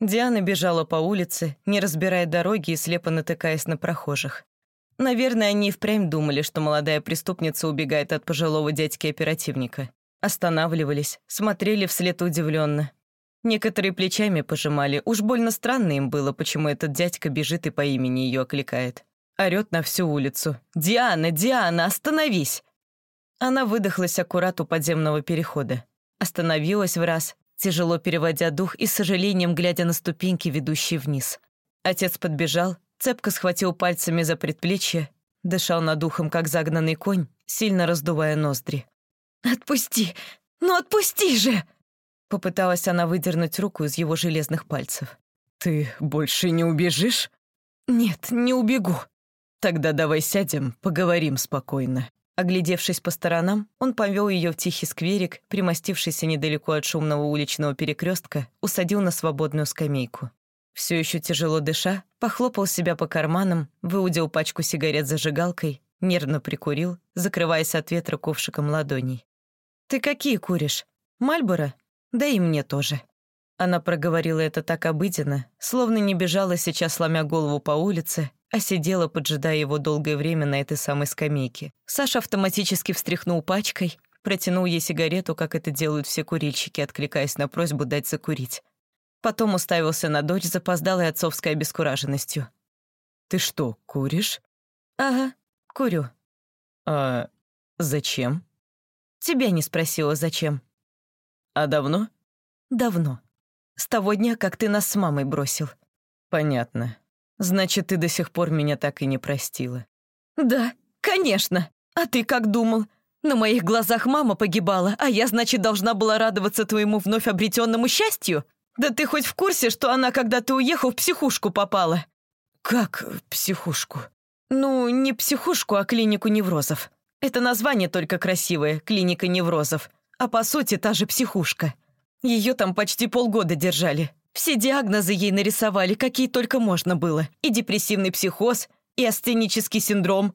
Диана бежала по улице, не разбирая дороги и слепо натыкаясь на прохожих. Наверное, они и впрямь думали, что молодая преступница убегает от пожилого дядьки-оперативника. Останавливались, смотрели вслед удивленно. Некоторые плечами пожимали, уж больно странно им было, почему этот дядька бежит и по имени ее окликает. Орёт на всю улицу. «Диана, Диана, остановись!» Она выдохлась аккурат у подземного перехода. Остановилась в раз, тяжело переводя дух и с сожалением глядя на ступеньки, ведущие вниз. Отец подбежал, цепко схватил пальцами за предплечье, дышал над ухом, как загнанный конь, сильно раздувая ноздри. «Отпусти! Ну отпусти же!» Попыталась она выдернуть руку из его железных пальцев. «Ты больше не убежишь?» «Нет, не убегу». «Тогда давай сядем, поговорим спокойно». Оглядевшись по сторонам, он повел ее в тихий скверик, примостившийся недалеко от шумного уличного перекрестка, усадил на свободную скамейку. Все еще тяжело дыша, похлопал себя по карманам, выудил пачку сигарет зажигалкой, нервно прикурил, закрываясь от ветра ковшиком ладоней. «Ты какие куришь? Мальборо? Да и мне тоже». Она проговорила это так обыденно, словно не бежала сейчас, сломя голову по улице, а сидела, поджидая его долгое время на этой самой скамейке. Саша автоматически встряхнул пачкой, протянул ей сигарету, как это делают все курильщики, откликаясь на просьбу дать закурить. Потом уставился на дочь запоздалой отцовской обескураженностью. «Ты что, куришь?» «Ага, курю». «А зачем?» «Тебя не спросила, зачем». «А давно?» «Давно. С того дня, как ты нас с мамой бросил». «Понятно. Значит, ты до сих пор меня так и не простила. Да, конечно. А ты как думал? На моих глазах мама погибала, а я, значит, должна была радоваться твоему вновь обретенному счастью? Да ты хоть в курсе, что она, когда ты уехал, в психушку попала? Как психушку? Ну, не психушку, а клинику неврозов. Это название только красивое, клиника неврозов. А по сути, та же психушка. Ее там почти полгода держали. Все диагнозы ей нарисовали, какие только можно было. И депрессивный психоз, и астенический синдром.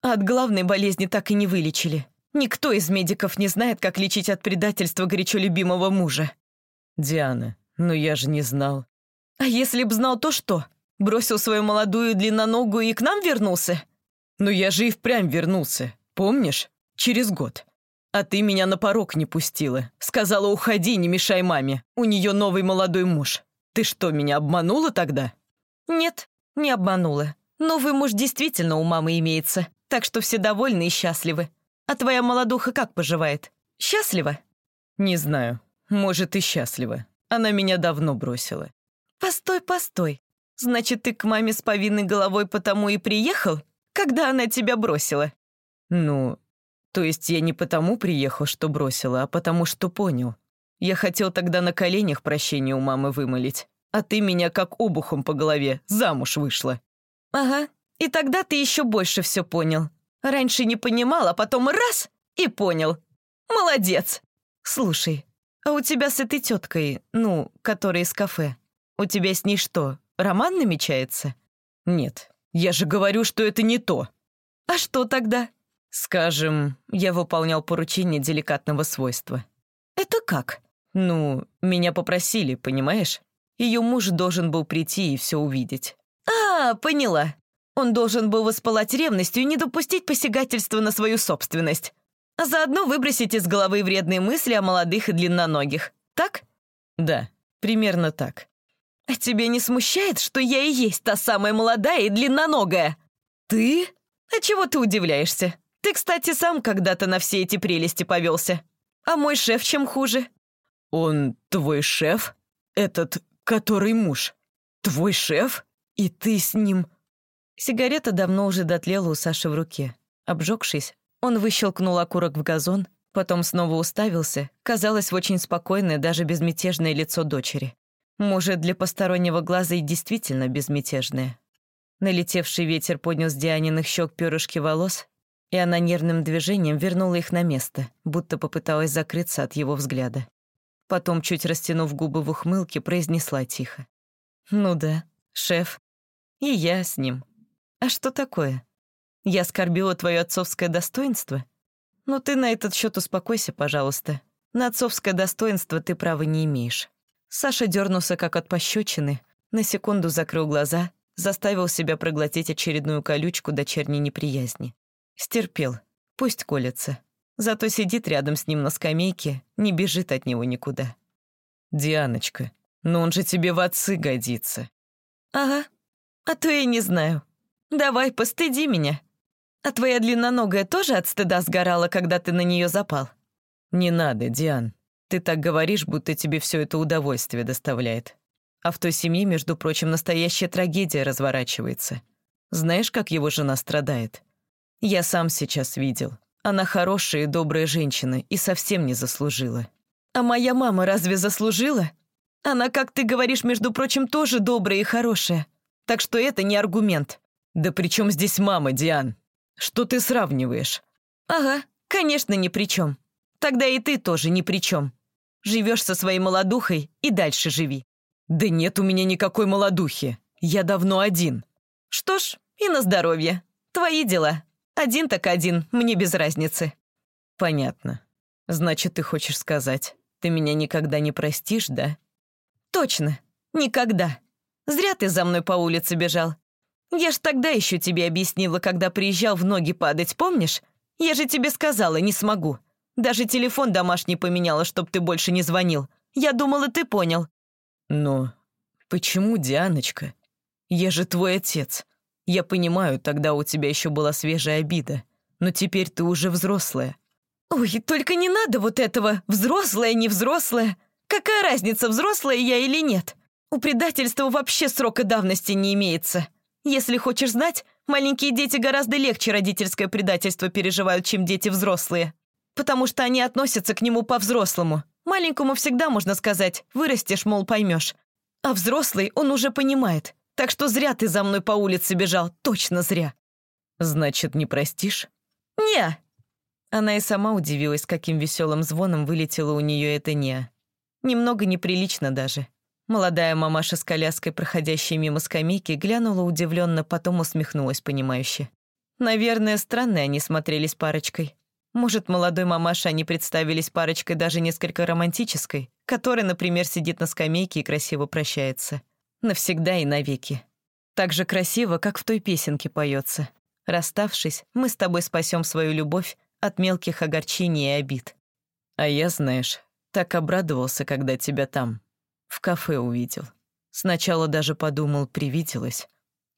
А от главной болезни так и не вылечили. Никто из медиков не знает, как лечить от предательства горячо любимого мужа. «Диана, ну я же не знал». «А если б знал, то что? Бросил свою молодую длинноногую и к нам вернулся?» «Ну я же и впрямь вернулся, помнишь? Через год». А ты меня на порог не пустила. Сказала, уходи, не мешай маме. У нее новый молодой муж. Ты что, меня обманула тогда? Нет, не обманула. Новый муж действительно у мамы имеется, так что все довольны и счастливы. А твоя молодуха как поживает? Счастлива? Не знаю. Может, и счастлива. Она меня давно бросила. Постой, постой. Значит, ты к маме с повинной головой потому и приехал, когда она тебя бросила? Ну, то есть я не потому приехал, что бросила, а потому что понял. Я хотел тогда на коленях прощения у мамы вымолить, а ты меня как обухом по голове замуж вышла. Ага, и тогда ты еще больше все понял. Раньше не понимал, а потом раз — и понял. Молодец. Слушай, а у тебя с этой теткой, ну, которая из кафе, у тебя с ней что, роман намечается? Нет, я же говорю, что это не то. А что тогда? Скажем, я выполнял поручение деликатного свойства. Это как? Ну, меня попросили, понимаешь? Ее муж должен был прийти и все увидеть. А, поняла. Он должен был воспалать ревностью и не допустить посягательства на свою собственность. А заодно выбросить из головы вредные мысли о молодых и длинноногих. Так? Да, примерно так. А тебе не смущает, что я и есть та самая молодая и длинноногая? Ты? А чего ты удивляешься? Ты, кстати, сам когда-то на все эти прелести повелся. А мой шеф чем хуже?» «Он твой шеф? Этот, который муж? Твой шеф? И ты с ним...» Сигарета давно уже дотлела у Саши в руке. Обжегшись, он выщелкнул окурок в газон, потом снова уставился, казалось, в очень спокойное, даже безмятежное лицо дочери. Может, для постороннего глаза и действительно безмятежное. Налетевший ветер поднял с Дианиных щек перышки волос, и она нервным движением вернула их на место, будто попыталась закрыться от его взгляда. Потом, чуть растянув губы в ухмылке, произнесла тихо. «Ну да, шеф. И я с ним. А что такое? Я оскорбила твое отцовское достоинство? Ну ты на этот счет успокойся, пожалуйста. На отцовское достоинство ты права не имеешь. Саша дернулся как от пощечины, на секунду закрыл глаза, заставил себя проглотить очередную колючку дочерней неприязни. Стерпел, пусть колется. Зато сидит рядом с ним на скамейке, не бежит от него никуда. «Дианочка, но он же тебе в отцы годится». «Ага, а то я не знаю. Давай, постыди меня. А твоя длинноногая тоже от стыда сгорала, когда ты на нее запал?» «Не надо, Диан. Ты так говоришь, будто тебе все это удовольствие доставляет. А в той семье, между прочим, настоящая трагедия разворачивается. Знаешь, как его жена страдает? Я сам сейчас видел. Она хорошая и добрая женщина и совсем не заслужила. А моя мама разве заслужила? Она, как ты говоришь, между прочим, тоже добрая и хорошая. Так что это не аргумент. Да при чем здесь мама, Диан? Что ты сравниваешь? Ага, конечно, ни при чем. Тогда и ты тоже ни при чем. Живешь со своей молодухой и дальше живи. Да нет у меня никакой молодухи. Я давно один. Что ж, и на здоровье. Твои дела. Один так один, мне без разницы». «Понятно. Значит, ты хочешь сказать, ты меня никогда не простишь, да?» «Точно. Никогда. Зря ты за мной по улице бежал. Я ж тогда еще тебе объяснила, когда приезжал в ноги падать, помнишь? Я же тебе сказала, не смогу. Даже телефон домашний поменяла, чтоб ты больше не звонил. Я думала, ты понял». «Но почему, Дианочка? Я же твой отец. Я понимаю, тогда у тебя еще была свежая обида, но теперь ты уже взрослая». «Ой, только не надо вот этого, взрослая, не взрослая. Какая разница, взрослая я или нет? У предательства вообще срока давности не имеется. Если хочешь знать, маленькие дети гораздо легче родительское предательство переживают, чем дети взрослые. Потому что они относятся к нему по-взрослому. Маленькому всегда можно сказать, вырастешь, мол, поймешь. А взрослый он уже понимает. Так что зря ты за мной по улице бежал, точно зря». «Значит, не простишь?» «Не». Она и сама удивилась, каким веселым звоном вылетело у нее это «не». Немного неприлично даже. Молодая мамаша с коляской, проходящей мимо скамейки, глянула удивленно, потом усмехнулась понимающе. Наверное, странные они смотрелись парочкой. Может, молодой мамаше они представились парочкой даже несколько романтической, которая, например, сидит на скамейке и красиво прощается. Навсегда и навеки. Так же красиво, как в той песенке поется. Расставшись, мы с тобой спасем свою любовь от мелких огорчений и обид. А я, знаешь, так обрадовался, когда тебя там, в кафе увидел. Сначала даже подумал, привиделась.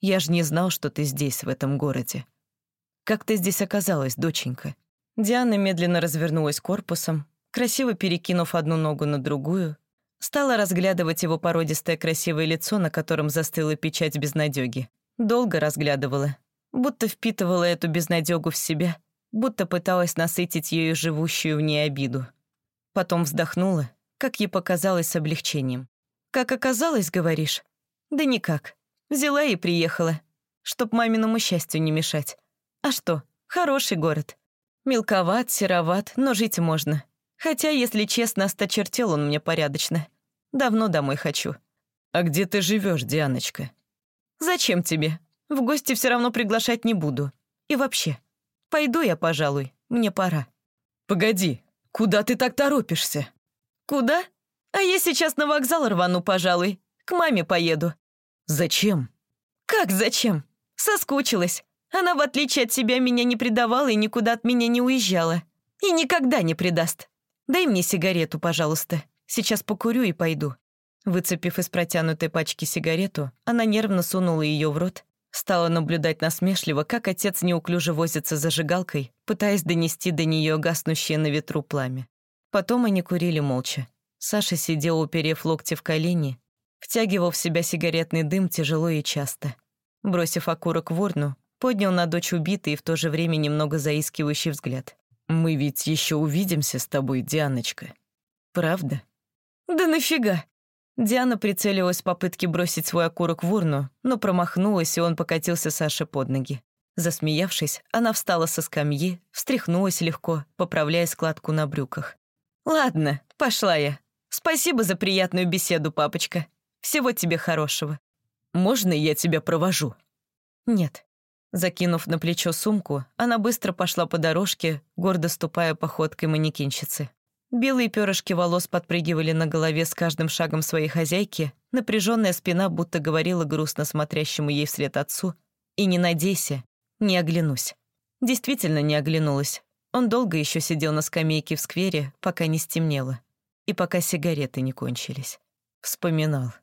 Я ж не знал, что ты здесь, в этом городе. Как ты здесь оказалась, доченька?» Диана медленно развернулась корпусом, красиво перекинув одну ногу на другую, Стала разглядывать его породистое красивое лицо, на котором застыла печать безнадёги. Долго разглядывала, будто впитывала эту безнадёгу в себя, будто пыталась насытить ею живущую в ней обиду. Потом вздохнула, как ей показалось с облегчением. «Как оказалось, говоришь?» «Да никак. Взяла и приехала. Чтоб маминому счастью не мешать. А что, хороший город. Мелковат, сероват, но жить можно. Хотя, если честно, осточертел он мне порядочно. Давно домой хочу». «А где ты живешь, Дианочка?» «Зачем тебе? В гости все равно приглашать не буду. И вообще, пойду я, пожалуй, мне пора». «Погоди, куда ты так торопишься?» «Куда? А я сейчас на вокзал рвану, пожалуй. К маме поеду». «Зачем?» «Как зачем? Соскучилась. Она, в отличие от себя, меня не предавала и никуда от меня не уезжала. И никогда не предаст. Дай мне сигарету, пожалуйста». Сейчас покурю и пойду». Выцепив из протянутой пачки сигарету, она нервно сунула ее в рот, стала наблюдать насмешливо, как отец неуклюже возится зажигалкой, пытаясь донести до нее гаснущее на ветру пламя. Потом они курили молча. Саша сидел, уперев локти в колени, втягивал в себя сигаретный дым тяжело и часто. Бросив окурок в урну, поднял на дочь убитый и в то же время немного заискивающий взгляд. «Мы ведь еще увидимся с тобой, Дианочка. Правда?» «Да нафига?» Диана прицелилась в попытке бросить свой окурок в урну, но промахнулась, и он покатился Саше под ноги. Засмеявшись, она встала со скамьи, встряхнулась легко, поправляя складку на брюках. «Ладно, пошла я. Спасибо за приятную беседу, папочка. Всего тебе хорошего». «Можно я тебя провожу?» «Нет». Закинув на плечо сумку, она быстро пошла по дорожке, гордо ступая походкой манекенщицы. Белые перышки волос подпрыгивали на голове с каждым шагом своей хозяйки, напряженная спина будто говорила грустно смотрящему ей вслед отцу «И не надейся, не оглянусь». Действительно не оглянулась. Он долго еще сидел на скамейке в сквере, пока не стемнело, и пока сигареты не кончились. Вспоминал.